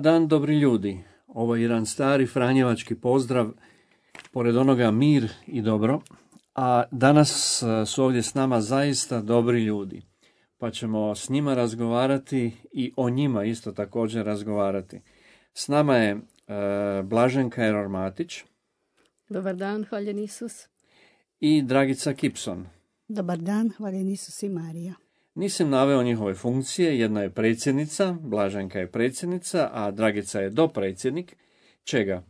Dobar dan, dobri ljudi. Ovo je jedan stari franjevački pozdrav, pored onoga mir i dobro. A danas e, su ovdje s nama zaista dobri ljudi. Pa ćemo s njima razgovarati i o njima isto također razgovarati. S nama je e, Blaženka Erormatić. Dobar dan, hvaljen Isus. I Dragica Kipson. Dobar dan, hvaljen Isus i Marija. Nisam naveo njihove funkcije, jedna je predsjednica, Blaženka je predsjednica, a Dragica je dopredsjednik. Čega?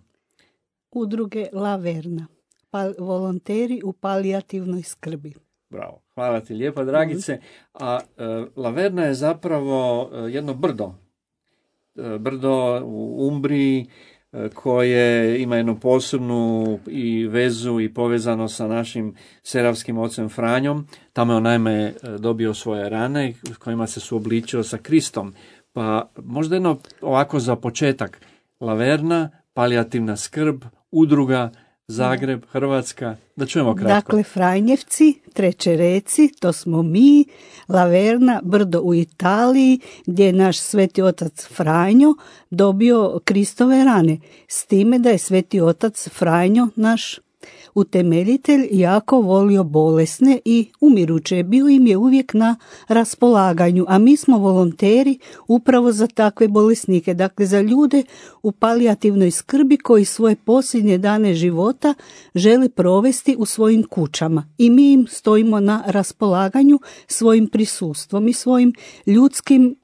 Udruge Laverna, pa, volonteri u palijativnoj skrbi. Bravo, hvala ti lijepa Dragice. A e, Laverna je zapravo e, jedno brdo. E, brdo u Umbriji koje ima jednu posebnu i vezu i povezano sa našim seravskim ocem Franjom. Tamo je on naime e, dobio svoje rane kojima se suobličio sa Kristom. Pa možda jedno ovako za početak. Laverna, palijativna skrb, udruga Zagreb, Hrvatska, da čujemo kratko. Dakle, Franjevci, Treće reci, to smo mi, Laverna, brdo u Italiji, gdje je naš sveti otac Franjo dobio Kristove rane, s time da je sveti otac Franjo naš utemeljitelj jako volio bolesne i umiruće. Bio im je uvijek na raspolaganju, a mi smo volonteri upravo za takve bolesnike, dakle za ljude u palijativnoj skrbi koji svoje posljednje dane života žele provesti u svojim kućama i mi im stojimo na raspolaganju svojim prisustvom i svojim ljudskim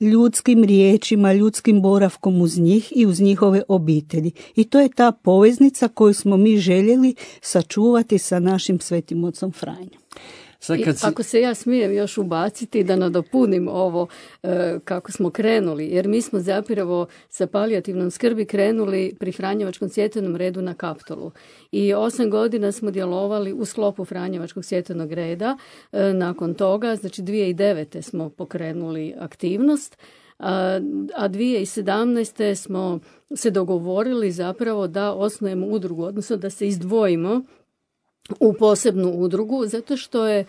ljudskim riječima, ljudskim boravkom uz njih i uz njihove obitelji. I to je ta poveznica koju smo mi željeli sačuvati sa našim svetim ocom Franjom. Ako se ja smijem još ubaciti da nadopunim ovo e, kako smo krenuli, jer mi smo zapravo sa palijativnom skrbi krenuli pri Franjevačkom svjetovnom redu na Kaptolu. I osam godina smo djelovali u sklopu Franjevačkog svjetovnog reda. E, nakon toga, znači 2009. smo pokrenuli aktivnost, a 2017. smo se dogovorili zapravo da osnujemo udrugu, odnosno da se izdvojimo u posebnu udrugu, zato što je e,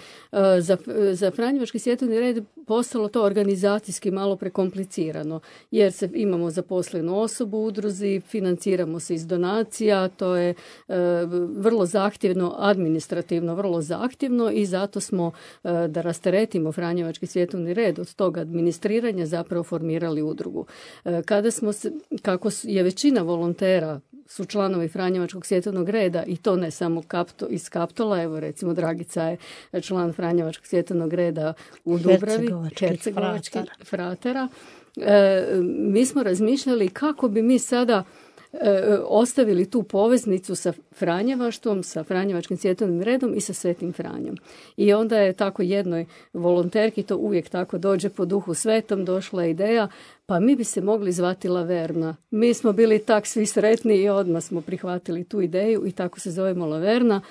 za, za Franjevački svjetovni red postalo to organizacijski malo prekomplicirano, jer se imamo zaposlenu osobu u udruzi, financiramo se iz donacija, to je e, vrlo zahtjevno, administrativno vrlo zahtjevno i zato smo e, da rasteretimo Franjevački svjetovni red od tog administriranja zapravo formirali udrugu. Kada smo se, kako je većina volontera su članovi Franjevačkog svjetovnog reda i to ne samo kapto, iz Kaptola, evo recimo Dragica je član Franjevačkog svjetovnog reda u Dubravi, Hercegovački fratera. E, mi smo razmišljali kako bi mi sada ostavili tu poveznicu sa Franjevaštvom, sa Franjevačkim svjetovnim redom i sa Svetim Franjom. I onda je tako jednoj volonterki, to uvijek tako dođe po duhu svetom, došla ideja, pa mi bi se mogli zvati Laverna. Mi smo bili tak svi sretni i odmah smo prihvatili tu ideju i tako se zovemo Laverna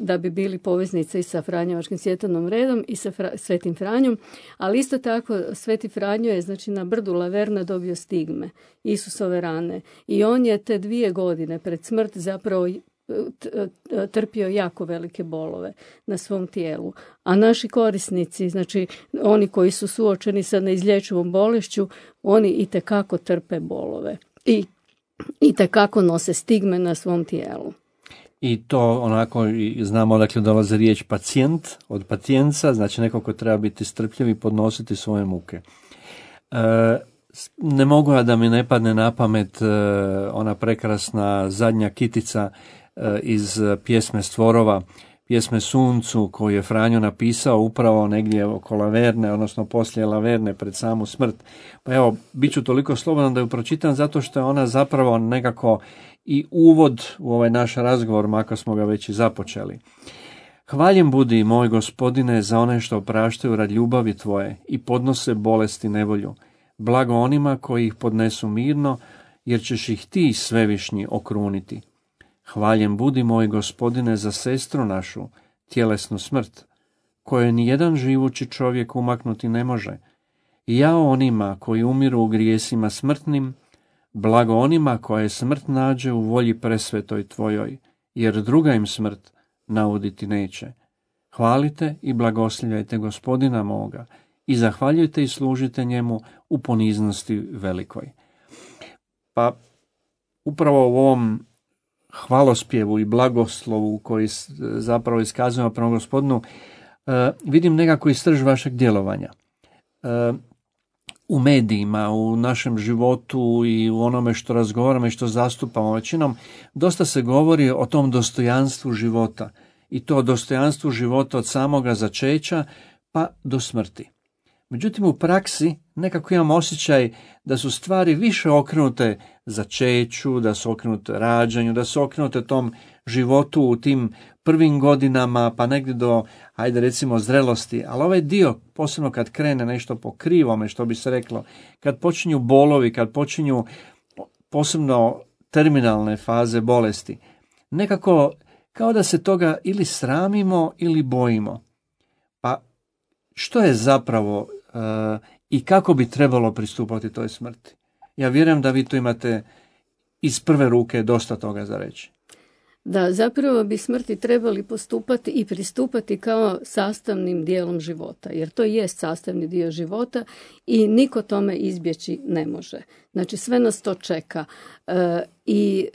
da bi bili poveznice i sa Franjevačkim svjetovnom redom i sa Svetim Franjom, ali isto tako Sveti Franjo je znači na brdu Laverna dobio stigme, Isusove rane i on je te dvije godine pred smrt zapravo trpio jako velike bolove na svom tijelu. A naši korisnici, znači oni koji su suočeni sa neizlječivom bolešću, oni i tekako trpe bolove i i tekako nose stigme na svom tijelu i to onako znamo odakle dolazi riječ pacijent od pacijenca, znači neko ko treba biti strpljiv i podnositi svoje muke. E, ne mogu ja da mi ne padne na pamet e, ona prekrasna zadnja kitica e, iz pjesme Stvorova pjesme Suncu koju je Franjo napisao upravo negdje oko Laverne, odnosno poslije Laverne pred samu smrt. Pa evo, bit ću toliko slobodan da ju pročitam zato što je ona zapravo nekako i uvod u ovaj naš razgovor, makar smo ga već i započeli. Hvaljen budi, moj gospodine, za one što opraštaju rad ljubavi tvoje i podnose bolesti nevolju. Blago onima koji ih podnesu mirno, jer ćeš ih ti svevišnji okruniti. Hvaljen budi, moj gospodine, za sestru našu, tjelesnu smrt, koje ni jedan živući čovjek umaknuti ne može. I ja onima koji umiru u grijesima smrtnim, blago onima koje smrt nađe u volji presvetoj tvojoj, jer druga im smrt nauditi neće. Hvalite i blagoslivljajte gospodina moga i zahvaljujte i služite njemu u poniznosti velikoj. Pa upravo u ovom hvalospjevu i blagoslovu koji zapravo iskazujemo prema gospodinu, e, vidim nekako i strž vašeg djelovanja. E, u medijima, u našem životu i u onome što razgovaramo i što zastupamo većinom, dosta se govori o tom dostojanstvu života i to dostojanstvu života od samoga začeća pa do smrti. Međutim, u praksi nekako imam osjećaj da su stvari više okrenute začeću, da su okrenute rađanju, da su okrenute tom životu u tim prvim godinama, pa negdje do, ajde recimo, zrelosti. Ali ovaj dio, posebno kad krene nešto po krivome, što bi se reklo, kad počinju bolovi, kad počinju posebno terminalne faze bolesti, nekako kao da se toga ili sramimo ili bojimo. Pa što je zapravo i kako bi trebalo pristupati toj smrti? Ja vjerujem da vi tu imate iz prve ruke dosta toga za reći. Da, zapravo bi smrti trebali postupati i pristupati kao sastavnim dijelom života, jer to jest sastavni dio života i niko tome izbjeći ne može. Znači sve nas to čeka. E, I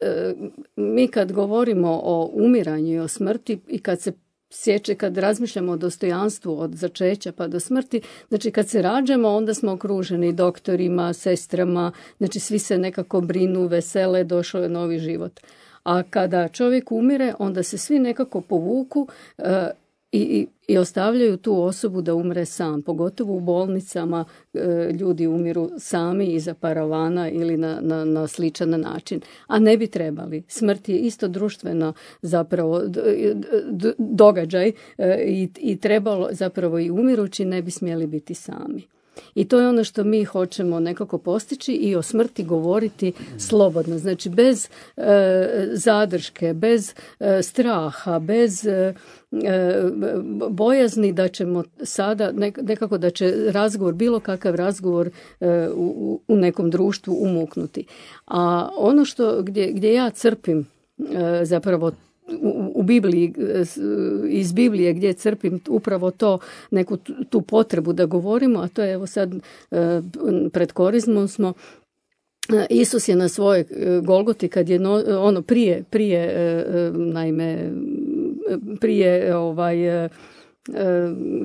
e, mi kad govorimo o umiranju i o smrti i kad se sjeće kad razmišljamo o dostojanstvu od začeća pa do smrti, znači kad se rađamo onda smo okruženi doktorima, sestrama, znači svi se nekako brinu, vesele, došao je novi život. A kada čovjek umire, onda se svi nekako povuku e, i, i ostavljaju tu osobu da umre sam. Pogotovo u bolnicama e, ljudi umiru sami iza paravana ili na, na, na sličan način. A ne bi trebali. Smrt je isto društveno zapravo događaj e, i, i trebalo zapravo i umirući ne bi smjeli biti sami. I to je ono što mi hoćemo nekako postići i o smrti govoriti slobodno. Znači bez e, zadrške, bez e, straha, bez e, bojazni da ćemo sada nekako da će razgovor, bilo kakav razgovor u, u nekom društvu umuknuti. A ono što gdje, gdje ja crpim zapravo u Bibliji, iz Biblije gdje crpim upravo to, neku tu potrebu da govorimo, a to je evo sad e, pred korizmom smo e, Isus je na svojoj e, Golgoti kad je ono prije prije naime prije ovaj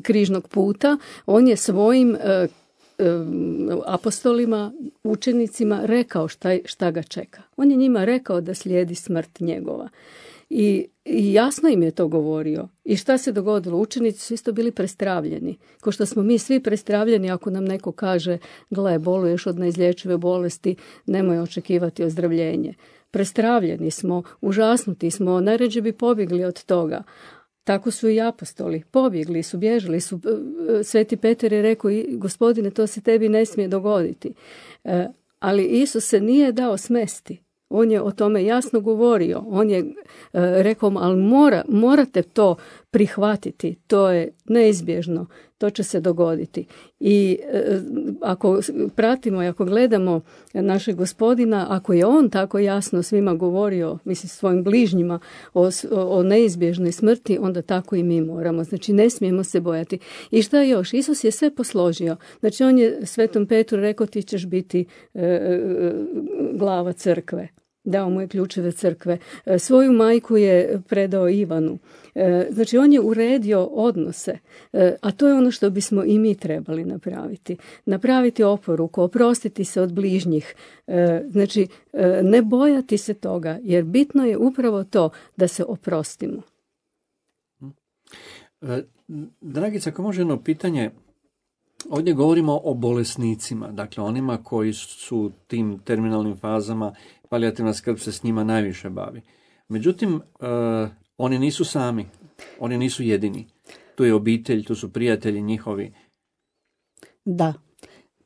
križnog puta on je svojim apostolima, učenicima rekao šta, šta ga čeka. On je njima rekao da slijedi smrt njegova. I, I jasno im je to govorio. I šta se dogodilo? Učenici su isto bili prestravljeni. Ko što smo mi svi prestravljeni ako nam neko kaže gle, boluješ od neizlječive bolesti, nemoj očekivati ozdravljenje. Prestravljeni smo, užasnuti smo, najređe bi pobjegli od toga. Tako su i apostoli. Pobjegli su, bježali su. E, Sveti Peter je rekao, gospodine, to se tebi ne smije dogoditi. E, ali Isus se nije dao smesti. On je o tome jasno govorio. On je e, rekao, ali mora, morate to prihvatiti. To je neizbježno. To će se dogoditi. I e, ako pratimo i ako gledamo našeg gospodina, ako je on tako jasno svima govorio, mislim svojim bližnjima o, o neizbježnoj smrti, onda tako i mi moramo. Znači ne smijemo se bojati. I šta još? Isus je sve posložio. Znači on je Svetom Petru rekao ti ćeš biti e, glava crkve dao mu je ključeve crkve. E, svoju majku je predao Ivanu. E, znači on je uredio odnose, e, a to je ono što bismo i mi trebali napraviti. Napraviti oporuku, oprostiti se od bližnjih. Znači ne bojati se toga, jer bitno je upravo to da se oprostimo. Dragica, ako može jedno pitanje, ovdje govorimo o bolesnicima, dakle onima koji su tim terminalnim fazama, palijativna skrb se s njima najviše bavi. Međutim, e, oni nisu sami, oni nisu jedini. Tu je obitelj, tu su prijatelji njihovi. Da,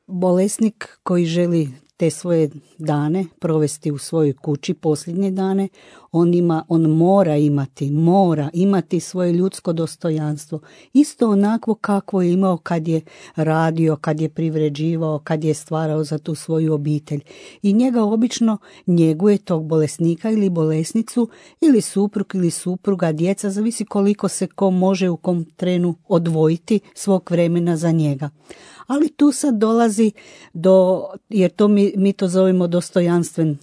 bolesnik koji želi te svoje dane provesti u svojoj kući, posljednje dane, on ima, on mora imati, mora imati svoje ljudsko dostojanstvo. Isto onakvo kakvo je imao kad je radio, kad je privređivao, kad je stvarao za tu svoju obitelj. I njega obično njeguje tog bolesnika ili bolesnicu ili suprug ili supruga, djeca, zavisi koliko se ko može u kom trenu odvojiti svog vremena za njega ali tu sad dolazi do, jer to mi, mi to zovemo dostojanstven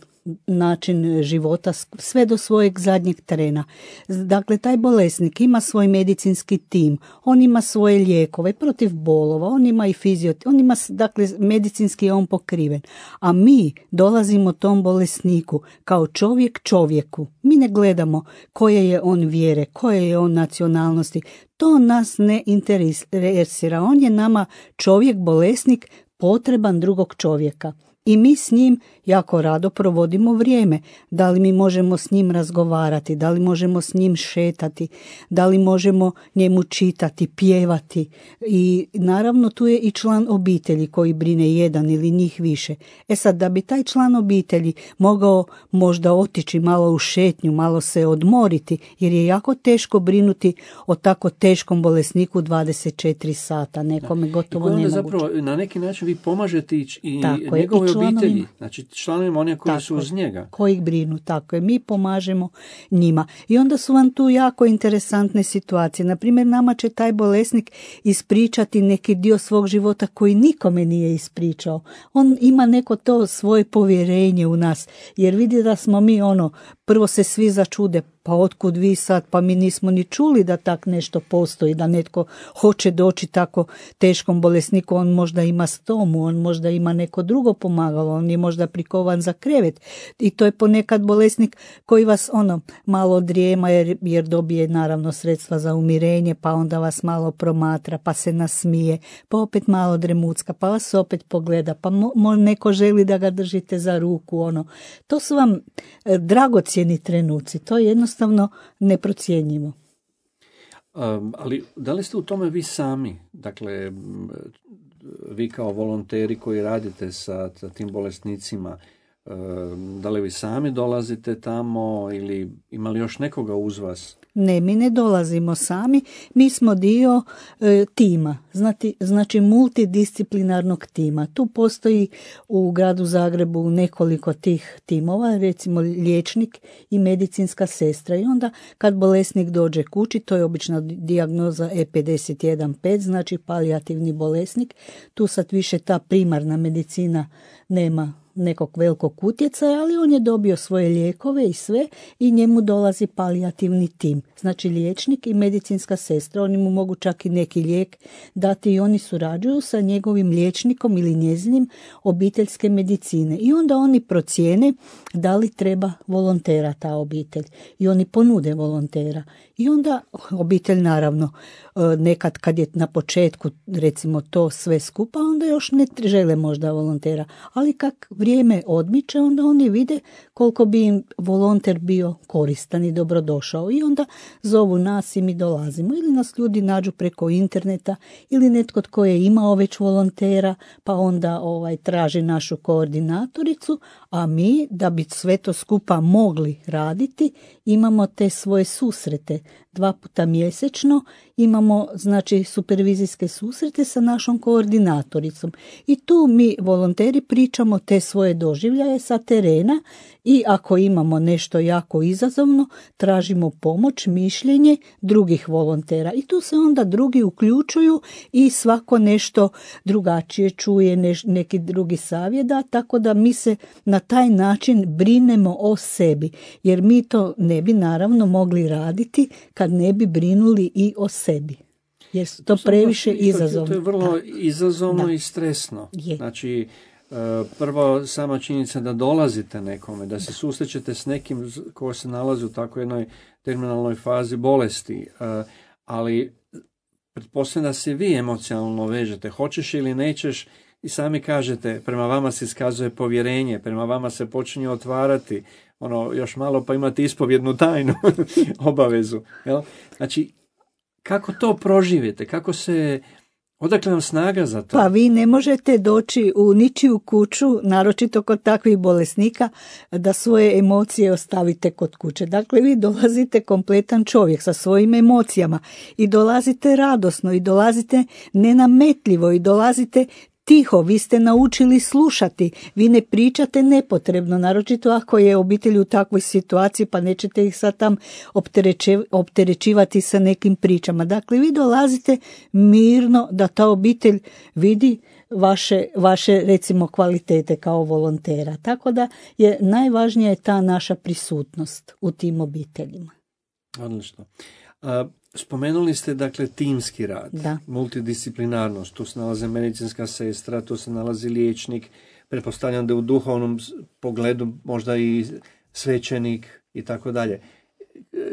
način života sve do svojeg zadnjeg trena. Dakle, taj bolesnik ima svoj medicinski tim, on ima svoje lijekove protiv bolova, on ima i fiziot, on ima, dakle, medicinski on pokriven. A mi dolazimo tom bolesniku kao čovjek čovjeku. Mi ne gledamo koje je on vjere, koje je on nacionalnosti. To nas ne interesira. On je nama čovjek bolesnik potreban drugog čovjeka i mi s njim jako rado provodimo vrijeme. Da li mi možemo s njim razgovarati, da li možemo s njim šetati, da li možemo njemu čitati, pjevati. I naravno tu je i član obitelji koji brine jedan ili njih više. E sad, da bi taj član obitelji mogao možda otići malo u šetnju, malo se odmoriti, jer je jako teško brinuti o tako teškom bolesniku 24 sata, nekome gotovo nemoguće. zapravo na neki način vi pomažete i, i njegovoj obitelji, znači članovima one koji su uz njega. Koji brinu, tako je. Mi pomažemo njima. I onda su vam tu jako interesantne situacije. Na primjer, nama će taj bolesnik ispričati neki dio svog života koji nikome nije ispričao. On ima neko to svoje povjerenje u nas, jer vidi da smo mi ono, prvo se svi začude, pa otkud vi sad, pa mi nismo ni čuli da tak nešto postoji, da netko hoće doći tako teškom bolesniku, on možda ima stomu, on možda ima neko drugo pomagalo, on je možda prikovan za krevet i to je ponekad bolesnik koji vas ono malo drijema jer, jer dobije naravno sredstva za umirenje, pa onda vas malo promatra, pa se nasmije, pa opet malo dremucka, pa vas opet pogleda, pa mo, neko želi da ga držite za ruku, ono. To su vam e, dragocjeni trenuci, to je jednostavno jednostavno neprocjenjivo. Ali da li ste u tome vi sami, dakle vi kao volonteri koji radite sa tim bolesnicima, da li vi sami dolazite tamo ili ima li još nekoga uz vas? Ne, mi ne dolazimo sami, mi smo dio e, tima, znači, znači multidisciplinarnog tima. Tu postoji u gradu Zagrebu nekoliko tih timova, recimo liječnik i medicinska sestra. I onda kad bolesnik dođe kući, to je obična dijagnoza E51.5, znači palijativni bolesnik, tu sad više ta primarna medicina nema nekog velikog utjecaja, ali on je dobio svoje lijekove i sve i njemu dolazi palijativni tim. Znači liječnik i medicinska sestra, oni mu mogu čak i neki lijek dati i oni surađuju sa njegovim liječnikom ili njezinim obiteljske medicine. I onda oni procijene da li treba volontera ta obitelj. I oni ponude volontera. I onda obitelj naravno e, nekad kad je na početku recimo to sve skupa, onda još ne žele možda volontera. Ali kak vrijeme odmiče, onda oni vide koliko bi im volonter bio koristan i dobrodošao. I onda zovu nas i mi dolazimo. Ili nas ljudi nađu preko interneta ili netko tko je imao već volontera pa onda ovaj traži našu koordinatoricu, a mi da bi sve to skupa mogli raditi imamo te svoje susrete dva puta mjesečno imamo znači supervizijske susrete sa našom koordinatoricom i tu mi volonteri pričamo te svoje doživljaje sa terena i ako imamo nešto jako izazovno tražimo pomoć, mišljenje drugih volontera i tu se onda drugi uključuju i svako nešto drugačije čuje, neki drugi savjeda, tako da mi se na taj način brinemo o sebi jer mi to ne bi naravno mogli raditi kad ne bi brinuli i o sebi. Jer to previše izazovno. To je vrlo izazovno i stresno. Znači, e, prvo sama činjenica da dolazite nekome, da se susrećete s nekim ko se nalazi u takvoj jednoj terminalnoj fazi bolesti, e, ali pretpostavljam da se vi emocionalno vežete, hoćeš ili nećeš, i sami kažete, prema vama se iskazuje povjerenje, prema vama se počinje otvarati, ono, još malo pa imate ispovjednu tajnu obavezu. Jel? Znači, kako to proživite, kako se Odakle vam snaga za to? Pa vi ne možete doći u ničiju kuću, naročito kod takvih bolesnika, da svoje emocije ostavite kod kuće. Dakle, vi dolazite kompletan čovjek sa svojim emocijama i dolazite radosno i dolazite nenametljivo i dolazite tiho, vi ste naučili slušati, vi ne pričate nepotrebno, naročito ako je obitelj u takvoj situaciji pa nećete ih sad tam opterećivati sa nekim pričama. Dakle, vi dolazite mirno da ta obitelj vidi vaše, vaše recimo kvalitete kao volontera. Tako da je najvažnija je ta naša prisutnost u tim obiteljima. Odlično. Spomenuli ste dakle timski rad, da. multidisciplinarnost, tu se nalaze medicinska sestra, tu se nalazi liječnik, pretpostavljam da u duhovnom pogledu možda i svećenik i tako dalje.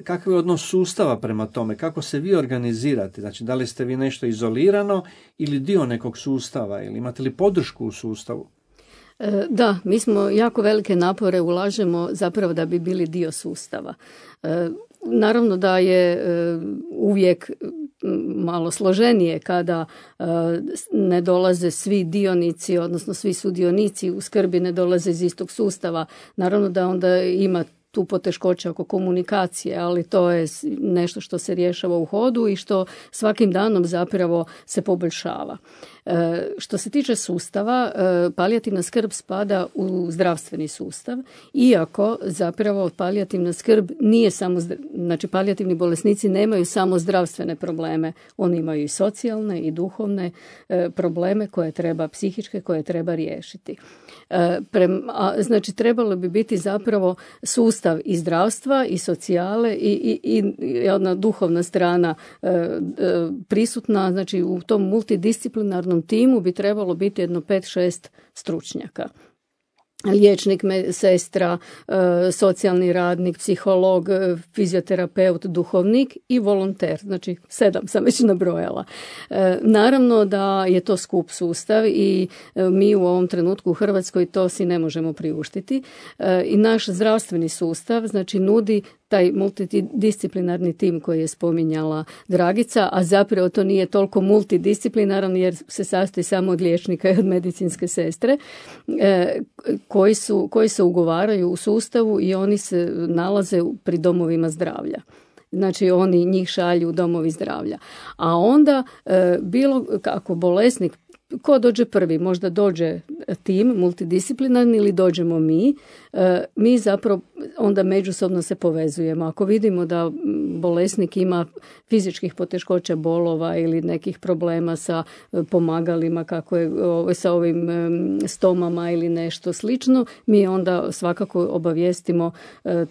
Kakav je odnos sustava prema tome? Kako se vi organizirate? Znači, da li ste vi nešto izolirano ili dio nekog sustava? Ili imate li podršku u sustavu? E, da, mi smo jako velike napore ulažemo zapravo da bi bili dio sustava. Naravno da je e, uvijek malo složenije kada e, ne dolaze svi dionici, odnosno svi sudionici u skrbi ne dolaze iz istog sustava. Naravno da onda ima tu poteškoće oko komunikacije, ali to je nešto što se rješava u hodu i što svakim danom zapravo se poboljšava. E, što se tiče sustava, e, palijativna skrb spada u zdravstveni sustav, iako zapravo palijativna skrb nije samo, znači palijativni bolesnici nemaju samo zdravstvene probleme, oni imaju i socijalne i duhovne e, probleme koje treba, psihičke koje treba riješiti. znači trebalo bi biti zapravo sustav i zdravstva i socijale i, i, i jedna duhovna strana prisutna, znači u tom multidisciplinarnom timu bi trebalo biti jedno 5-6 stručnjaka liječnik, sestra, e, socijalni radnik, psiholog, e, fizioterapeut, duhovnik i volonter. Znači sedam sam već nabrojala. E, naravno da je to skup sustav i mi u ovom trenutku u Hrvatskoj to si ne možemo priuštiti. I naš zdravstveni sustav znači nudi taj multidisciplinarni tim koji je spominjala Dragica, a zapravo to nije toliko multidisciplinaran jer se sastoji samo od liječnika i od medicinske sestre e, koji, su, koji se ugovaraju u sustavu i oni se nalaze pri domovima zdravlja. Znači oni njih šalju u domovi zdravlja. A onda e, bilo kako bolesnik ko dođe prvi, možda dođe tim multidisciplinarni ili dođemo mi, mi zapravo onda međusobno se povezujemo. Ako vidimo da bolesnik ima fizičkih poteškoća bolova ili nekih problema sa e, pomagalima kako je sa ovim e, stomama ili nešto slično, mi onda svakako obavijestimo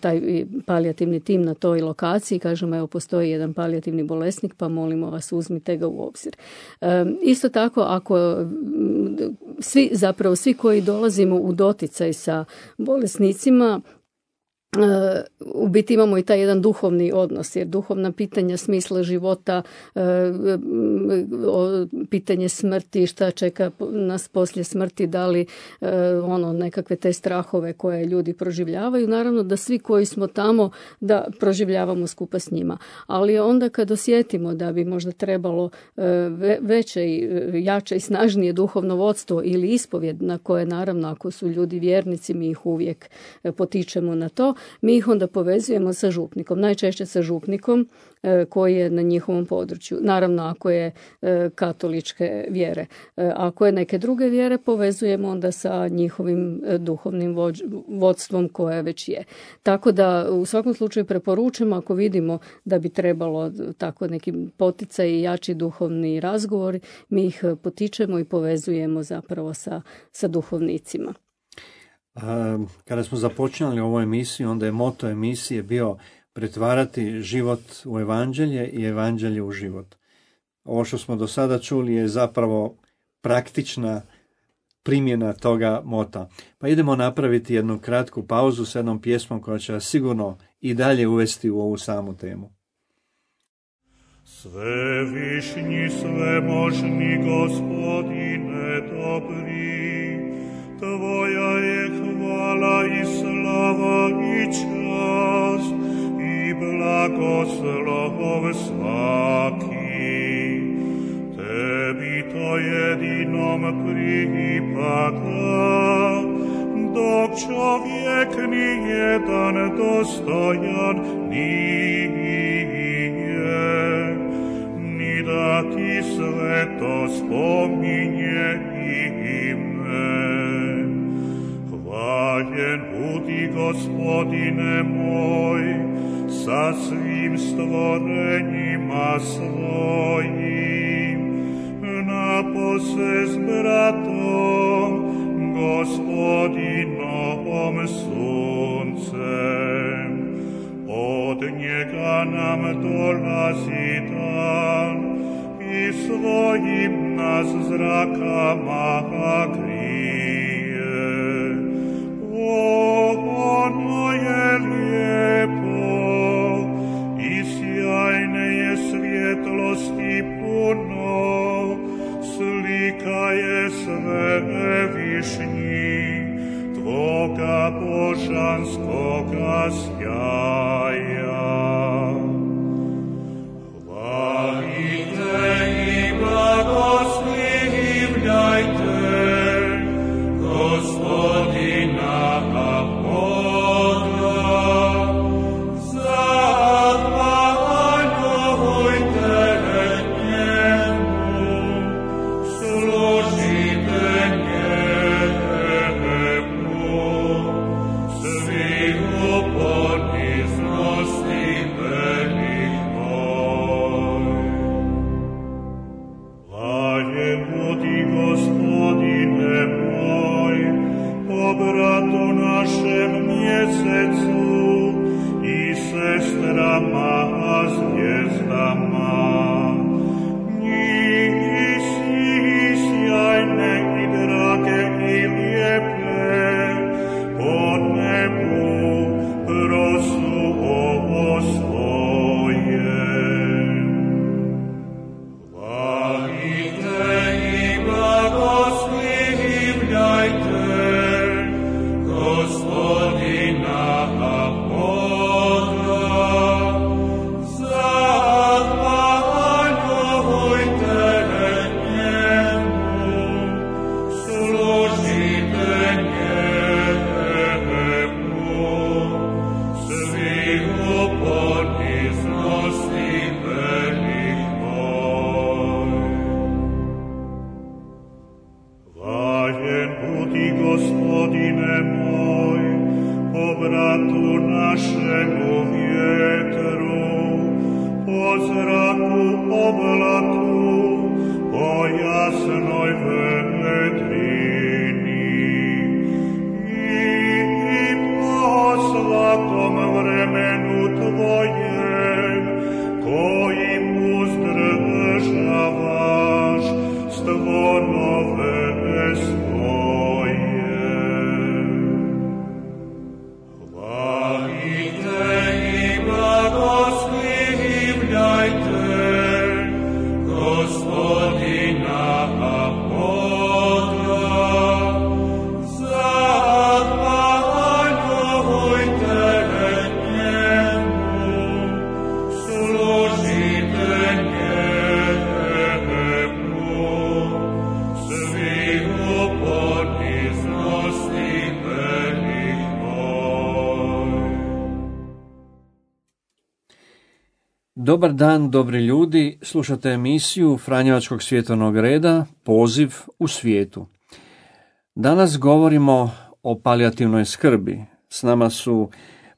taj palijativni tim na toj lokaciji, kažemo evo postoji jedan palijativni bolesnik pa molimo vas uzmite ga u obzir. Isto tako ako svi zapravo svi koji dolazimo u doticaj sa bolesnicima u biti imamo i taj jedan duhovni odnos, jer duhovna pitanja smisla života, e, pitanje smrti, šta čeka nas poslije smrti, da li e, ono nekakve te strahove koje ljudi proživljavaju, naravno da svi koji smo tamo da proživljavamo skupa s njima. Ali onda kad osjetimo da bi možda trebalo e, veće i jače i snažnije duhovno vodstvo ili ispovjed na koje naravno ako su ljudi vjernici mi ih uvijek potičemo na to, mi ih onda povezujemo sa župnikom, najčešće sa župnikom e, koji je na njihovom području. Naravno ako je e, katoličke vjere. E, ako je neke druge vjere povezujemo onda sa njihovim duhovnim vodstvom koje već je. Tako da u svakom slučaju preporučujemo ako vidimo da bi trebalo tako neki poticaj i jači duhovni razgovori, mi ih potičemo i povezujemo zapravo sa, sa duhovnicima. Kada smo započinjali ovu emisiju, onda je moto emisije bio pretvarati život u evanđelje i evanđelje u život. Ovo što smo do sada čuli je zapravo praktična primjena toga mota. Pa idemo napraviti jednu kratku pauzu s jednom pjesmom koja će sigurno i dalje uvesti u ovu samu temu. Sve višnji, sve možni gospodine dobri, Твоя е хвала и слава и час, и благословов сваки. Теби то едином припада, dok čovjek nijedan dostojan nije, ni da ti sve to spominje Спасіння буди Господине мой, со свим створенима своим, на посе с братом Господиновым солнцем. От Него нам дорази дан, и своим нас зраком огнем, Boga božanskoga sjaj. Dobar dan, dobri ljudi, slušate emisiju Franjevačkog svjetovnog reda Poziv u svijetu. Danas govorimo o palijativnoj skrbi. S nama su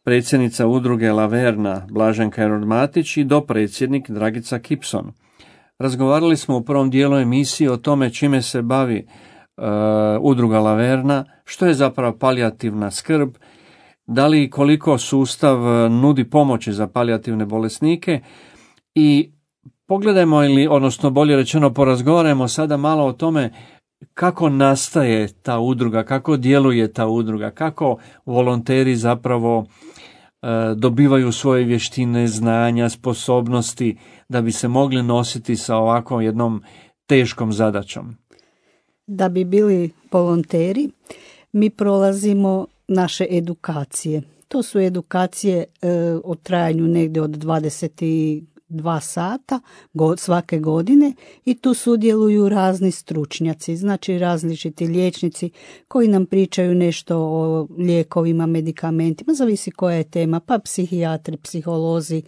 predsjednica udruge Laverna Blaženka Erodmatić i dopredsjednik Dragica Kipson. Razgovarali smo u prvom dijelu emisije o tome čime se bavi e, udruga Laverna, što je zapravo palijativna skrb da li koliko sustav e, nudi pomoći za palijativne bolesnike i pogledajmo ili, odnosno bolje rečeno porazgovarajmo sada malo o tome kako nastaje ta udruga, kako djeluje ta udruga, kako volonteri zapravo dobivaju svoje vještine, znanja, sposobnosti da bi se mogli nositi sa ovakvom jednom teškom zadaćom? Da bi bili volonteri, mi prolazimo naše edukacije. To su edukacije e, o trajanju negdje od 20 dva sata svake godine i tu sudjeluju razni stručnjaci, znači različiti liječnici koji nam pričaju nešto o lijekovima, medikamentima, zavisi koja je tema, pa psihijatri, psiholozi,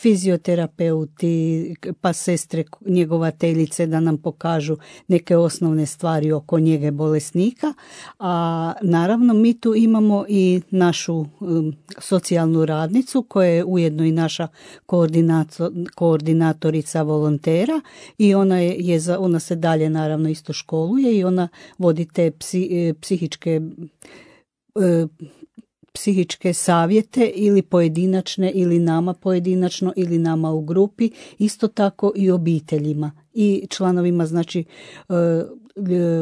fizioterapeuti, pa sestre njegovateljice da nam pokažu neke osnovne stvari oko njege bolesnika, a naravno mi tu imamo i našu um, socijalnu radnicu koja je ujedno i naša koordinatorica volontera i ona je za, ona se dalje naravno isto školuje i ona vodi te psi, psihičke e, psihičke savjete ili pojedinačne ili nama pojedinačno ili nama u grupi, isto tako i obiteljima i članovima znači e,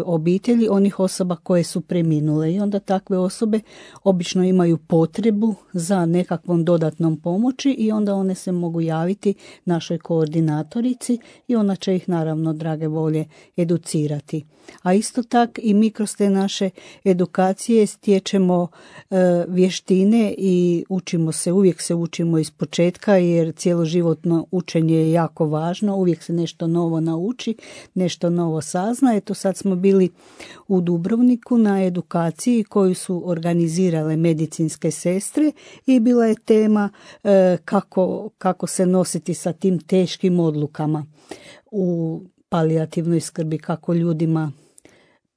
obitelji onih osoba koje su preminule i onda takve osobe obično imaju potrebu za nekakvom dodatnom pomoći i onda one se mogu javiti našoj koordinatorici i ona će ih naravno drage volje educirati. A isto tak i mi kroz te naše edukacije stječemo e, vještine i učimo se, uvijek se učimo iz početka jer cjeloživotno učenje je jako važno, uvijek se nešto novo nauči, nešto novo sazna. Eto sad smo bili u Dubrovniku na edukaciji koju su organizirale medicinske sestre i bila je tema e, kako, kako se nositi sa tim teškim odlukama u palijativnoj skrbi, kako ljudima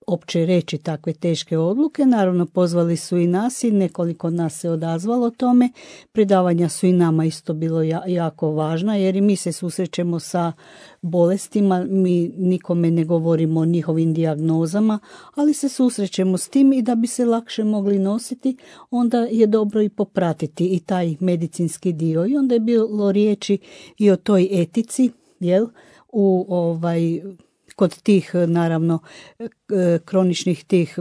opće reći takve teške odluke. Naravno, pozvali su i nas i nekoliko nas se odazvalo tome. Predavanja su i nama isto bilo jako važna jer i mi se susrećemo sa bolestima, mi nikome ne govorimo o njihovim dijagnozama, ali se susrećemo s tim i da bi se lakše mogli nositi, onda je dobro i popratiti i taj medicinski dio. I onda je bilo riječi i o toj etici, jel, u ovaj kod tih naravno kroničnih tih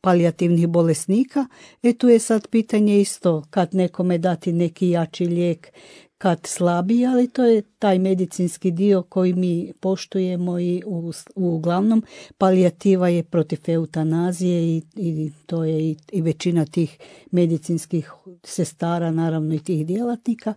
palijativnih bolesnika. E tu je sad pitanje isto kad nekome dati neki jači lijek kad slabiji, ali to je taj medicinski dio koji mi poštujemo i u, uglavnom palijativa je protiv eutanazije i, i to je i, i većina tih medicinskih sestara, naravno i tih djelatnika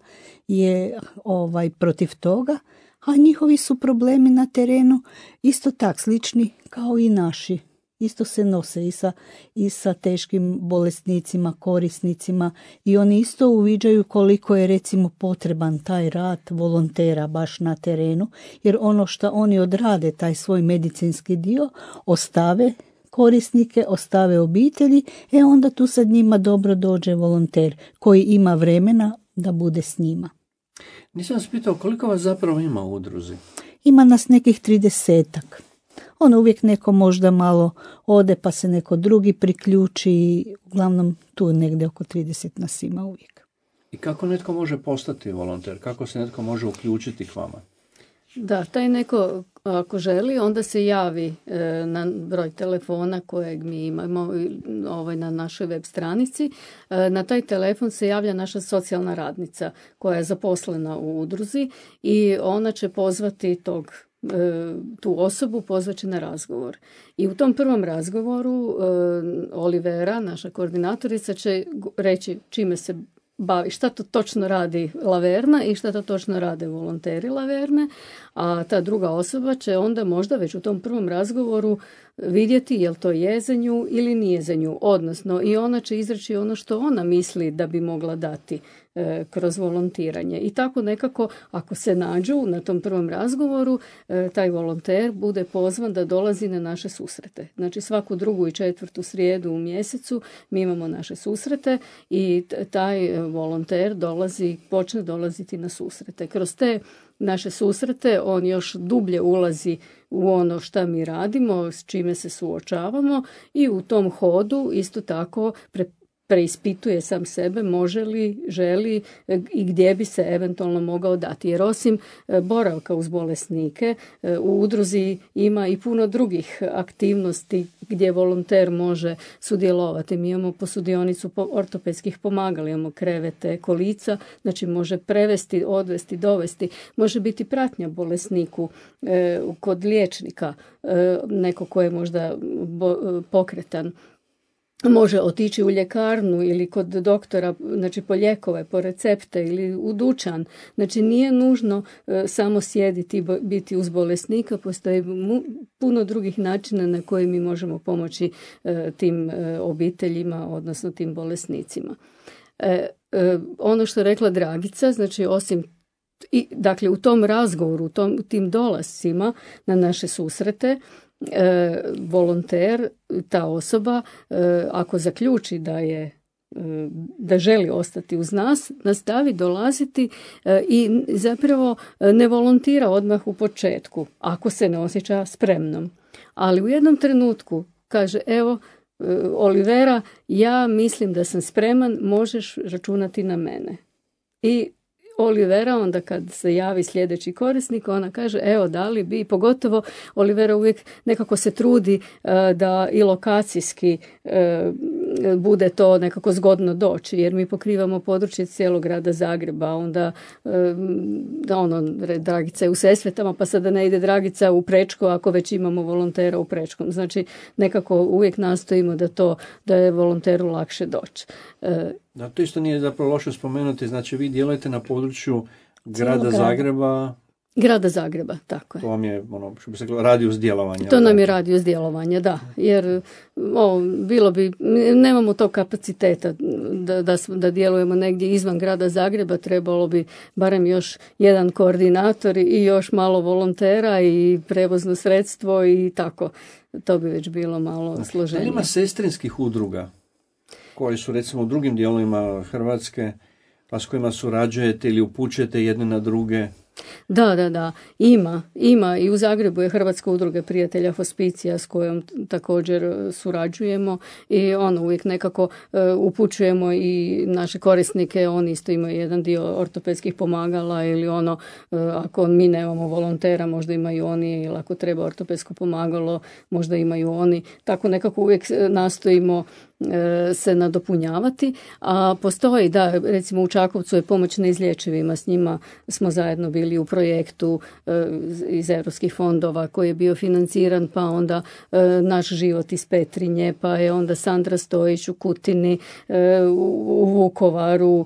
je ovaj protiv toga a njihovi su problemi na terenu isto tak slični kao i naši. Isto se nose i sa, i sa teškim bolesnicima, korisnicima i oni isto uviđaju koliko je recimo potreban taj rad volontera baš na terenu, jer ono što oni odrade, taj svoj medicinski dio, ostave korisnike, ostave obitelji, e onda tu sad njima dobro dođe volonter koji ima vremena da bude s njima. Nisam vas pitao koliko vas zapravo ima u udruzi? Ima nas nekih tridesetak. Ono uvijek neko možda malo ode pa se neko drugi priključi. Uglavnom tu negdje oko 30 nas ima uvijek. I kako netko može postati volonter? Kako se netko može uključiti k vama? Da, taj neko ako želi onda se javi e, na broj telefona kojeg mi imamo ovaj, na našoj web stranici. E, na taj telefon se javlja naša socijalna radnica koja je zaposlena u udruzi i ona će pozvati tog e, tu osobu pozvaće na razgovor. I u tom prvom razgovoru Olivera, naša koordinatorica, će reći čime se bavi, šta to točno radi Laverna i šta to točno rade volonteri Laverne, a ta druga osoba će onda možda već u tom prvom razgovoru vidjeti jel to je za nju ili nije za nju, odnosno i ona će izreći ono što ona misli da bi mogla dati kroz volontiranje. I tako nekako, ako se nađu na tom prvom razgovoru, e, taj volonter bude pozvan da dolazi na naše susrete. Znači svaku drugu i četvrtu srijedu u mjesecu mi imamo naše susrete i taj e, volonter dolazi, počne dolaziti na susrete. Kroz te naše susrete, on još dublje ulazi u ono što mi radimo, s čime se suočavamo i u tom hodu isto tako preispituje sam sebe može li, želi e, i gdje bi se eventualno mogao dati. Jer osim e, boravka uz bolesnike e, u udruzi ima i puno drugih aktivnosti gdje volonter može sudjelovati. Mi imamo posudionicu ortopedskih pomagala, imamo krevete, kolica, znači može prevesti, odvesti, dovesti. Može biti pratnja bolesniku kod liječnika, neko ko je možda pokretan može otići u ljekarnu ili kod doktora, znači po lijekove, po recepte ili u dućan. Znači nije nužno e, samo sjediti i biti uz bolesnika, postoji puno drugih načina na koji mi možemo pomoći e, tim e, obiteljima, odnosno tim bolesnicima. Ono što je rekla Dragica, znači osim i, dakle, u tom razgovoru, u tom, tim dolascima na naše susrete, e, volonter, ta osoba, e, ako zaključi da je e, da želi ostati uz nas, nastavi dolaziti e, i zapravo ne volontira odmah u početku, ako se ne osjeća spremnom. Ali u jednom trenutku kaže, evo, Olivera, ja mislim da sam spreman, možeš računati na mene. I Olivera, onda kad se javi sljedeći korisnik, ona kaže evo da li bi, pogotovo Olivera uvijek nekako se trudi e, da i lokacijski e, bude to nekako zgodno doći, jer mi pokrivamo područje cijelog grada Zagreba, onda da ono, Dragica je u Sesvetama, pa sada ne ide Dragica u Prečko ako već imamo volontera u Prečkom. Znači, nekako uvijek nastojimo da to, da je volonteru lakše doći. E, da, to isto nije zapravo loše spomenuti, znači vi djelujete na području grada Zagreba, Grada Zagreba, tako je. To vam je, ono, što bi se radijus djelovanja. To nam je radijus djelovanja, da. Jer o, bilo bi, nemamo to kapaciteta da, da, da djelujemo negdje izvan grada Zagreba, trebalo bi barem još jedan koordinator i još malo volontera i prevozno sredstvo i tako. To bi već bilo malo složenije. Da ima sestrinskih udruga koji su recimo u drugim dijelovima Hrvatske, pa s kojima surađujete ili upućujete jedne na druge? Da, da, da, ima, ima. I u Zagrebu je Hrvatska udruga prijatelja hospicija s kojom također e, surađujemo. I ono uvijek nekako e, upućujemo i naše korisnike, oni isto imaju jedan dio ortopedskih pomagala ili ono e, ako mi nemamo volontera možda imaju oni ili ako treba ortopedsko pomagalo možda imaju oni, tako nekako uvijek nastojimo se nadopunjavati, a postoji da recimo u Čakovcu je pomoć neizlječivima, s njima smo zajedno bili u projektu e, iz europskih fondova koji je bio financiran, pa onda e, naš život iz Petrinje, pa je onda Sandra Stojić u Kutini, e, u Vukovaru,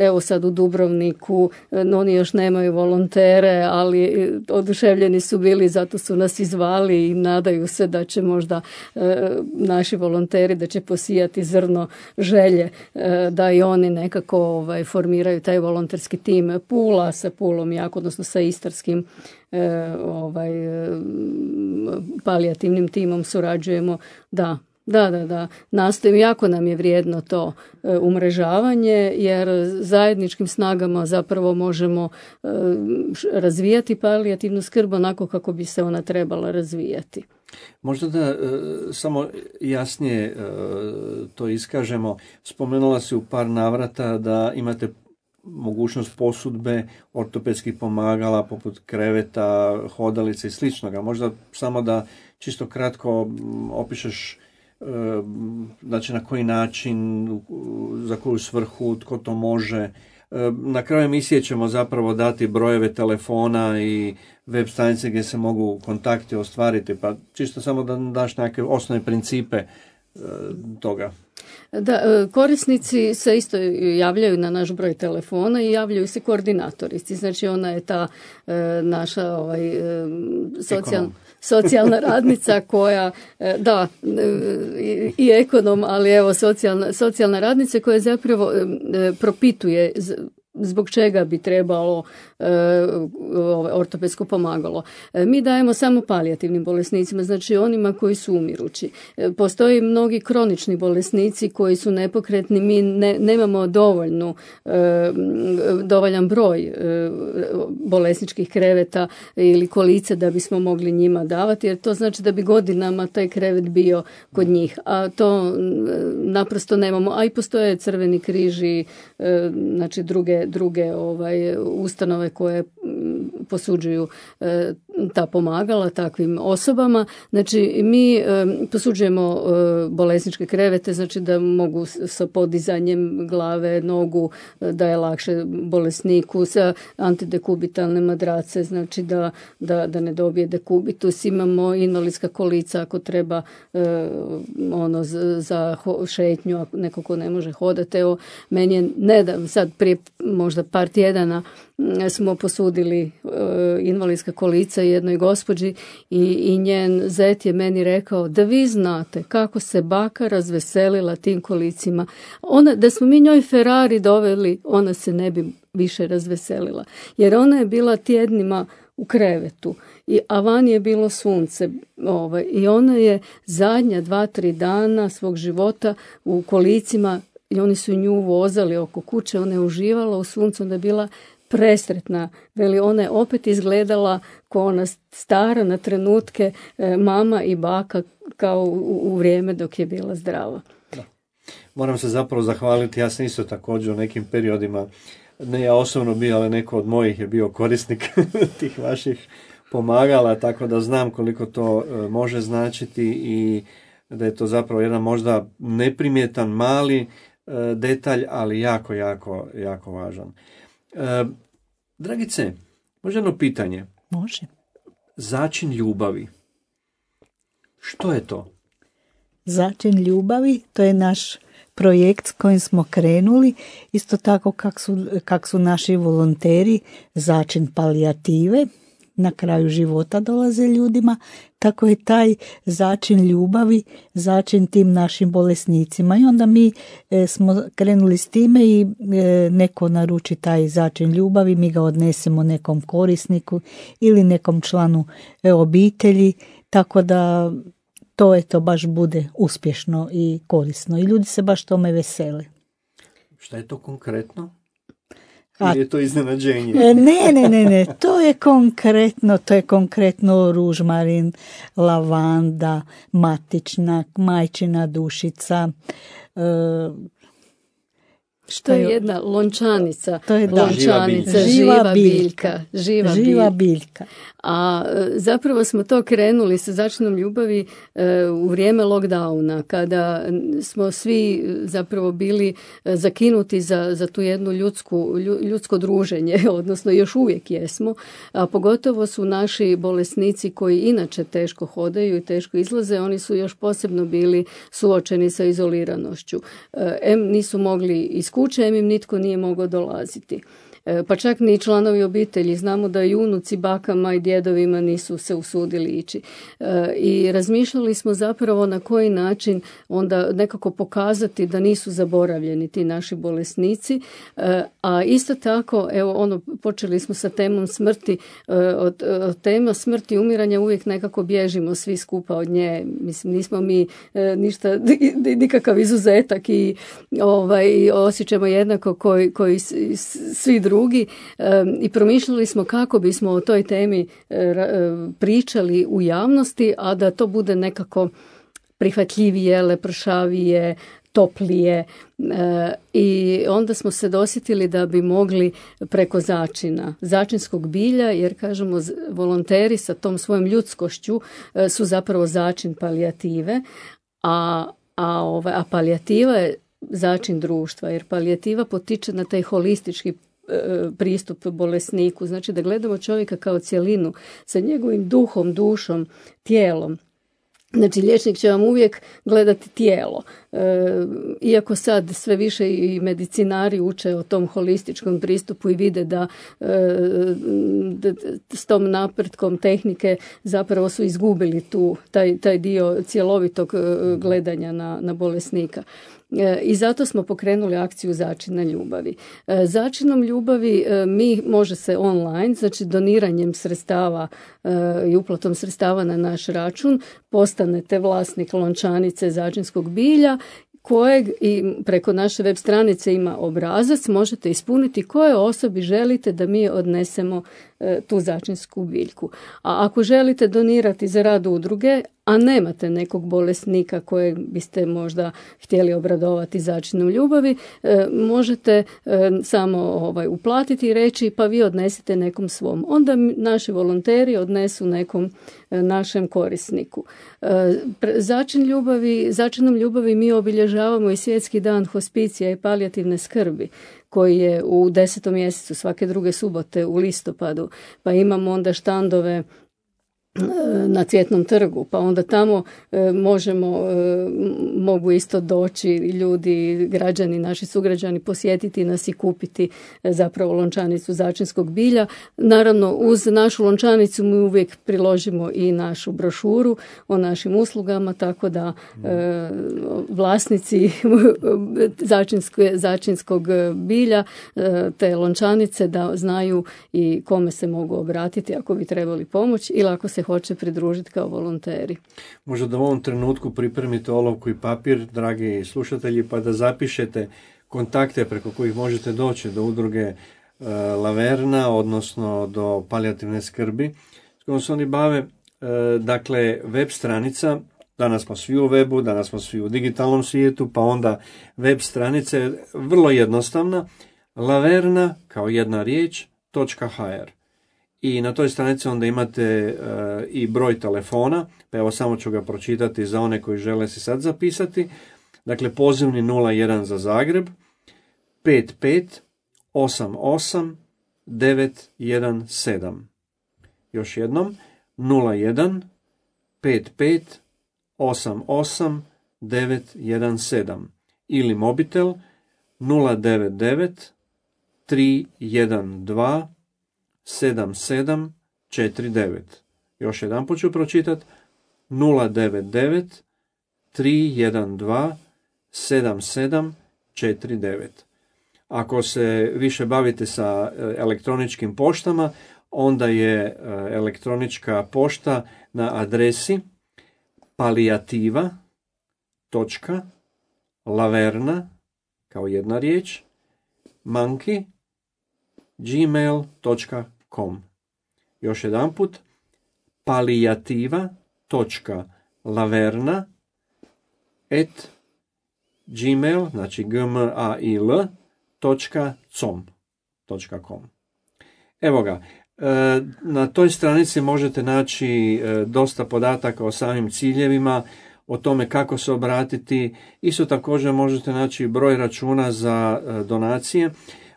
evo sad u Dubrovniku, oni još nemaju volontere, ali oduševljeni su bili, zato su nas izvali i nadaju se da će možda naši volonteri da će posijati zrno želje da i oni nekako ovaj, formiraju taj volonterski tim Pula sa Pulom ja odnosno sa istarskim e, ovaj, e, palijativnim timom surađujemo. Da, da, da, da. Nastojim, jako nam je vrijedno to e, umrežavanje, jer zajedničkim snagama zapravo možemo e, razvijati palijativnu skrb onako kako bi se ona trebala razvijati. Možda da samo jasnije to iskažemo. Spomenula si u par navrata da imate mogućnost posudbe ortopedskih pomagala poput kreveta, hodalice i sličnoga. Možda samo da čisto kratko opišeš e, znači na koji način, za koju svrhu, tko to može. E, na kraju emisije ćemo zapravo dati brojeve telefona i web stranice gdje se mogu kontakti ostvariti, pa čisto samo da daš neke osnovne principe e, toga. Da, e, korisnici se isto javljaju na naš broj telefona i javljaju se koordinatorici. Znači ona je ta e, naša ovaj, e, socijalna radnica koja, da, i, ekonom, ali evo socijalna, socijalna radnica koja zapravo propituje zbog čega bi trebalo ortopedsko pomagalo. Mi dajemo samo palijativnim bolesnicima, znači onima koji su umirući. Postoji mnogi kronični bolesnici koji su nepokretni, mi ne, nemamo dovoljnu, dovoljan broj bolesničkih kreveta ili kolica da bismo mogli njima davati, jer to znači da bi godinama taj krevet bio kod njih, a to naprosto nemamo, a i postoje crveni križi, e, znači druge, druge ovaj, ustanove koje posuđuju e, ta pomagala takvim osobama. Znači mi e, posuđujemo bolesničke krevete, znači da mogu sa podizanjem glave, nogu, da je lakše bolesniku, sa antidekubitalne madrace, znači da, da, da ne dobije dekubitus. Imamo invalidska kolica ako treba ono za šetnju, ako neko ko ne može hodati. Evo, meni je ne da sad prije možda par tjedana smo posudili e, invalidska kolica jednoj gospođi i, i njen zet je meni rekao da vi znate kako se baka razveselila tim kolicima. Ona, da smo mi njoj Ferrari doveli, ona se ne bi više razveselila. Jer ona je bila tjednima u krevetu, i, a van je bilo sunce. Ovaj, I ona je zadnja dva, tri dana svog života u kolicima i oni su nju vozali oko kuće, ona je uživala u suncu, onda je bila presretna. Veli, ona je opet izgledala kao ona stara na trenutke e, mama i baka kao u, vrijeme dok je bila zdrava. Moram se zapravo zahvaliti, ja sam isto također u nekim periodima, ne ja osobno bio, ali neko od mojih je bio korisnik tih vaših pomagala, tako da znam koliko to e, može značiti i da je to zapravo jedan možda neprimjetan mali E, detalj, ali jako, jako, jako važan. E, Dragice, može jedno pitanje? Može. Začin ljubavi. Što je to? Začin ljubavi, to je naš projekt s kojim smo krenuli, isto tako kak su, kak su naši volonteri začin palijative, na kraju života dolaze ljudima, tako je taj začin ljubavi, začin tim našim bolesnicima. I onda mi e, smo krenuli s time i e, neko naruči taj začin ljubavi, mi ga odnesemo nekom korisniku ili nekom članu e, obitelji, tako da to je to baš bude uspješno i korisno i ljudi se baš tome vesele. Šta je to konkretno? A, je to iznenađenje? E, ne, ne, ne, ne, to je konkretno, to je konkretno ružmarin, lavanda, matična, majčina dušica, e, što je jedna lončanica, to je da. lončanica, živa biljka, živa, živa biljka. A e, zapravo smo to krenuli sa začinom ljubavi e, u vrijeme lockdowna, kada smo svi zapravo bili e, zakinuti za, za tu jednu ljudsku, ljudsko druženje, odnosno još uvijek jesmo, a pogotovo su naši bolesnici koji inače teško hodaju i teško izlaze, oni su još posebno bili suočeni sa izoliranošću. M nisu mogli iz kuće, em im nitko nije mogao dolaziti. E, pa čak ni članovi obitelji. Znamo da i unuci bakama i djedovima nisu se usudili ići. E, I razmišljali smo zapravo na koji način onda nekako pokazati da nisu zaboravljeni ti naši bolesnici. E, a isto tako, evo ono, počeli smo sa temom smrti. Od, tema smrti i umiranja uvijek nekako bježimo svi skupa od nje. Mislim, nismo mi ništa, nikakav izuzetak i ovaj, osjećamo jednako koji, koji svi drugi drugi i promišljali smo kako bismo o toj temi e, e, pričali u javnosti, a da to bude nekako prihvatljivije, lepršavije, toplije. E, i onda smo se dosjetili da bi mogli preko začina, začinskog bilja, jer kažemo volonteri sa tom svojom ljudskošću su zapravo začin palijative, a, a, ovaj, a palijativa je začin društva, jer palijativa potiče na taj holistički pristup bolesniku, znači da gledamo čovjeka kao cjelinu sa njegovim duhom, dušom, tijelom. Znači, liječnik će vam uvijek gledati tijelo. E, iako sad sve više i medicinari uče o tom holističkom pristupu i vide da, e, s tom napretkom tehnike zapravo su izgubili tu taj, taj dio cjelovitog e, gledanja na, na bolesnika. E, I zato smo pokrenuli akciju Začina ljubavi. E, Začinom ljubavi e, mi može se online, znači doniranjem sredstava i uplatom sredstava na naš račun postanete vlasnik lončanice začinskog bilja kojeg i preko naše web stranice ima obrazac, možete ispuniti koje osobi želite da mi odnesemo tu začinsku biljku. A ako želite donirati za rad udruge, a nemate nekog bolesnika kojeg biste možda htjeli obradovati začinom ljubavi, e, možete e, samo ovaj, uplatiti i reći pa vi odnesite nekom svom. Onda naši volonteri odnesu nekom našem korisniku. Začin ljubavi, začinom ljubavi mi obilježavamo i svjetski dan hospicija i palijativne skrbi koji je u desetom mjesecu svake druge subote u listopadu, pa imamo onda štandove na Cvjetnom trgu, pa onda tamo e, možemo, e, mogu isto doći ljudi, građani, naši sugrađani posjetiti nas i kupiti zapravo lončanicu začinskog bilja. Naravno, uz našu lončanicu mi uvijek priložimo i našu brošuru o našim uslugama, tako da vlasnici začinskog bilja te lončanice da znaju i kome se mogu obratiti ako bi trebali pomoć ili ako se hoće pridružiti kao volonteri. Možda da u ovom trenutku pripremite olovku i papir, dragi slušatelji, pa da zapišete kontakte preko kojih možete doći do udruge e, Laverna, odnosno do palijativne skrbi s kojom se oni bave. E, dakle, web stranica, danas smo svi u webu, danas smo svi u digitalnom svijetu, pa onda web stranica vrlo jednostavna, laverna kao jedna riječ, .hr i na toj stranici onda imate e, i broj telefona, pa evo samo ću ga pročitati za one koji žele se sad zapisati. Dakle, pozivni 01 za Zagreb, 55 88 917. Još jednom, 01 55 88 917 ili mobitel 099 312 7749. Još jedan ću pročitati. 099 312 7749. Ako se više bavite sa e, elektroničkim poštama, onda je e, elektronička pošta na adresi palijativa.laverna kao jedna riječ manki gmail.com com. Još jedan put, palijativa.laverna et gmail, znači gmail, točka com. Evo ga, e, na toj stranici možete naći e, dosta podataka o samim ciljevima, o tome kako se obratiti. Isto također možete naći broj računa za e, donacije.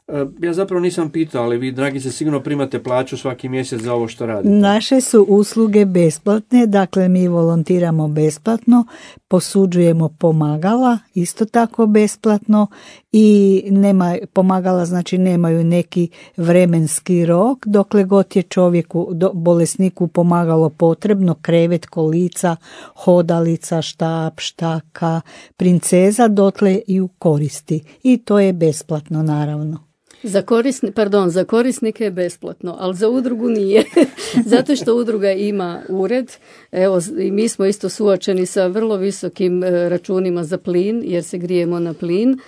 E, ja zapravo nisam pitao, ali vi, dragi, se sigurno primate plaću svaki mjesec za ovo što radite. Naše su usluge besplatne, dakle mi volontiramo besplatno, posuđujemo pomagala, isto tako besplatno i nema, pomagala znači nemaju neki vremenski rok, dokle god je čovjeku, do, bolesniku pomagalo potrebno, krevet, kolica, hodalica, štap, štaka, princeza, dotle i u koristi. I to je besplatno naravno. Za korisni, pardon, za korisnike je besplatno, ali za udrugu nije. Zato što udruga ima ured. Evo, i mi smo isto suočeni sa vrlo visokim e, računima za plin, jer se grijemo na plin.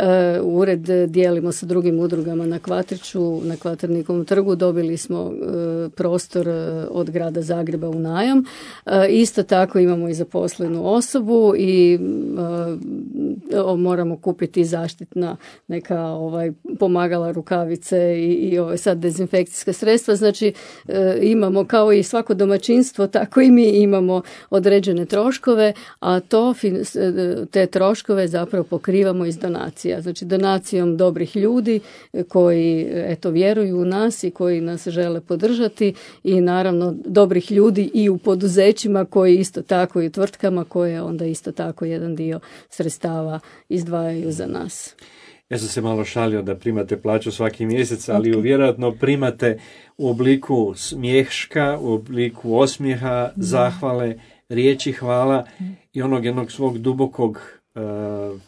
E, ured dijelimo sa drugim udrugama na Kvatriću, na Kvatrnikovom trgu. Dobili smo e, prostor e, od grada Zagreba u najam. Isto tako imamo i zaposlenu osobu i moramo kupiti zaštitna neka ovaj, pomagala rukavice i, i ovaj, sad dezinfekcijska sredstva. Znači imamo kao i svako domaćinstvo, tako i mi imamo određene troškove, a to te troškove zapravo pokrivamo iz donacije znači donacijom dobrih ljudi koji eto vjeruju u nas i koji nas žele podržati i naravno dobrih ljudi i u poduzećima koji isto tako i u tvrtkama koje onda isto tako jedan dio sredstava izdvajaju za nas. Ja sam se malo šalio da primate plaću svaki mjesec, ali okay. vjerojatno primate u obliku smješka, u obliku osmijeha, zahvale, riječi hvala i onog jednog svog dubokog uh,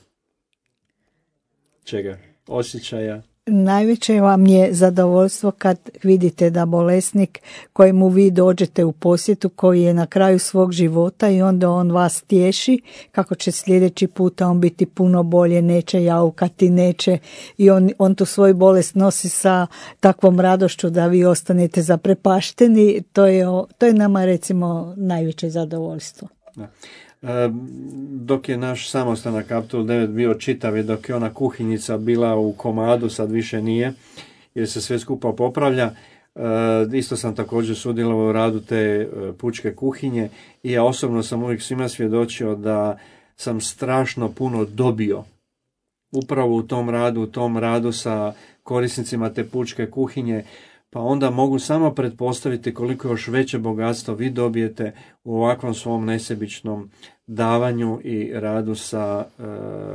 čega? Osjećaja? Najveće vam je zadovoljstvo kad vidite da bolesnik kojemu vi dođete u posjetu koji je na kraju svog života i onda on vas tješi kako će sljedeći puta on biti puno bolje, neće jaukati, neće i on, on tu svoju bolest nosi sa takvom radošću da vi ostanete zaprepašteni, to je, to je nama recimo najveće zadovoljstvo. Da. E, dok je naš samostanak Capitol 9 bio čitav i dok je ona kuhinjica bila u komadu, sad više nije, jer se sve skupa popravlja, e, isto sam također sudjelovao u radu te e, pučke kuhinje i ja osobno sam uvijek svima svjedočio da sam strašno puno dobio. Upravo u tom radu, u tom radu sa korisnicima te pučke kuhinje, pa onda mogu samo pretpostaviti koliko još veće bogatstvo vi dobijete u ovakvom svom nesebičnom davanju i radu sa e,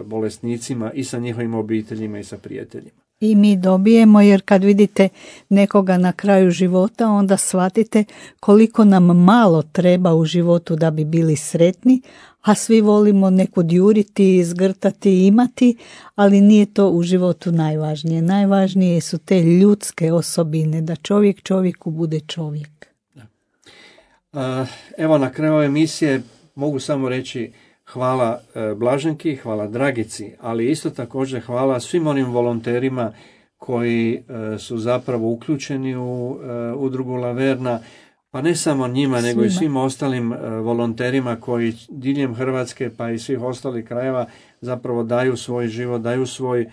bolesnicima i sa njihovim obiteljima i sa prijateljima. I mi dobijemo jer kad vidite nekoga na kraju života onda shvatite koliko nam malo treba u životu da bi bili sretni, a svi volimo neku djuriti, zgrtati, imati, ali nije to u životu najvažnije. Najvažnije su te ljudske osobine, da čovjek čovjeku bude čovjek. Evo na kraju emisije mogu samo reći hvala e, Blaženki, hvala Dragici, ali isto također hvala svim onim volonterima koji e, su zapravo uključeni u e, udrugu Laverna, pa ne samo njima, nego i svim ostalim volonterima koji diljem Hrvatske pa i svih ostalih krajeva zapravo daju svoj život, daju svoj,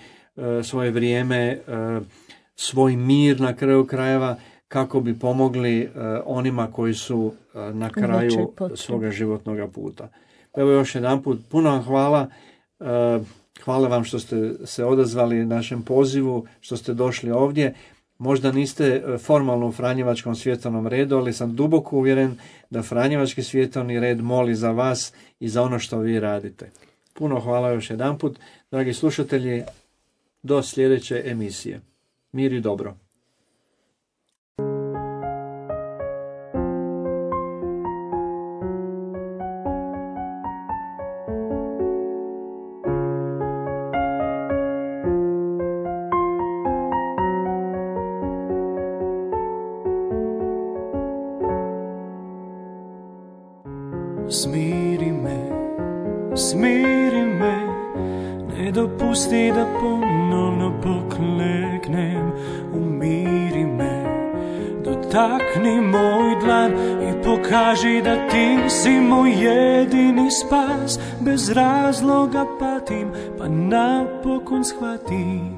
svoje vrijeme, svoj mir na kraju krajeva kako bi pomogli onima koji su na kraju svoga životnog puta. Evo još jedan put puno vam hvala. E, hvala vam što ste se odazvali našem pozivu, što ste došli ovdje. Možda niste e, formalno u Franjevačkom svjetovnom redu, ali sam duboko uvjeren da Franjevački svjetovni red moli za vas i za ono što vi radite. Puno hvala još jedan put. Dragi slušatelji, do sljedeće emisije. Mir i dobro. Kaži da ti si moj jedini spas. Bez razloga patim pa napokon shvatim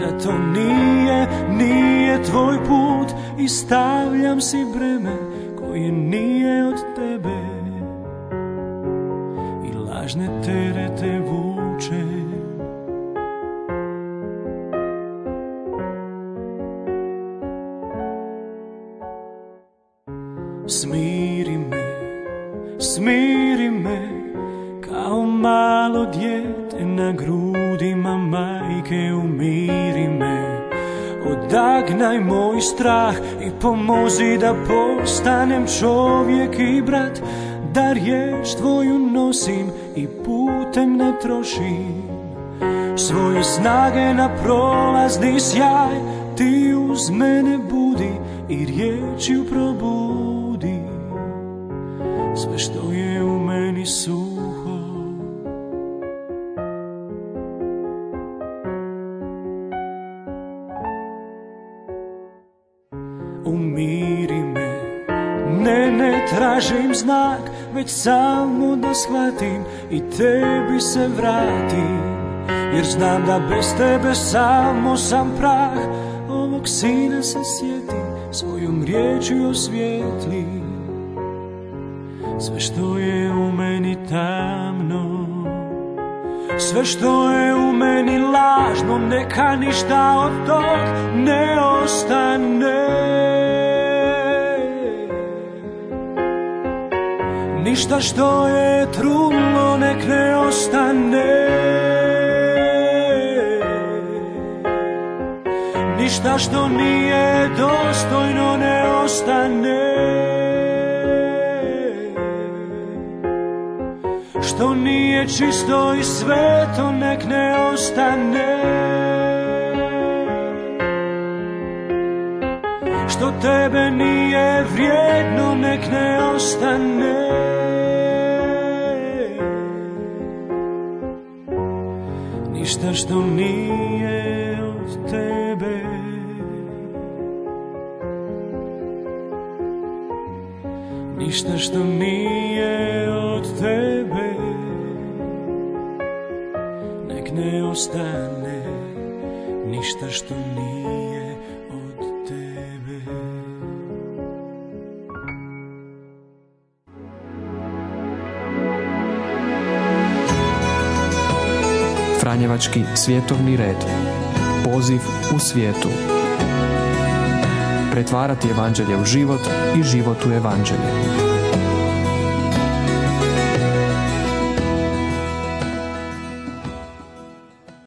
Da to nije, nije tvoj put I stavljam si breme koje nije od tebe. I lažne terete vuče Smiri me, smiri me Kao malo djete na grudima majke Umiri me. Odagnaj moj strah i pomozi da postanem čovjek i brat Da riječ tvoju nosim i putem ne trošim. Svoje snage na prolazni sjaj Ti uz mene budi i riječju probudi sve što je u meni suho. Umiri me, ne, ne tražim znak Već samo da shvatim i tebi se vratim. Jer znam da bez tebe samo sam prah. Ovog sina se sjetim, svojom riječju osvijetlim sve što je u meni tamno Sve što je u meni lažno Neka ništa od tog ne ostane. Ništa što je trudno nek ne ostane. Ništa što nije dostojno ne ostane Što nije čisto i sveto nek ne ostane. Što tebe nije vrijedno nek ne ostane. Ništa što nije od tebe. Ništa što nije od tebe ne ostane Ništa što nije od tebe Franjevački svjetovni red. Poziv u svijetu. Pretvarati evanđelje u život i život u evanđelje.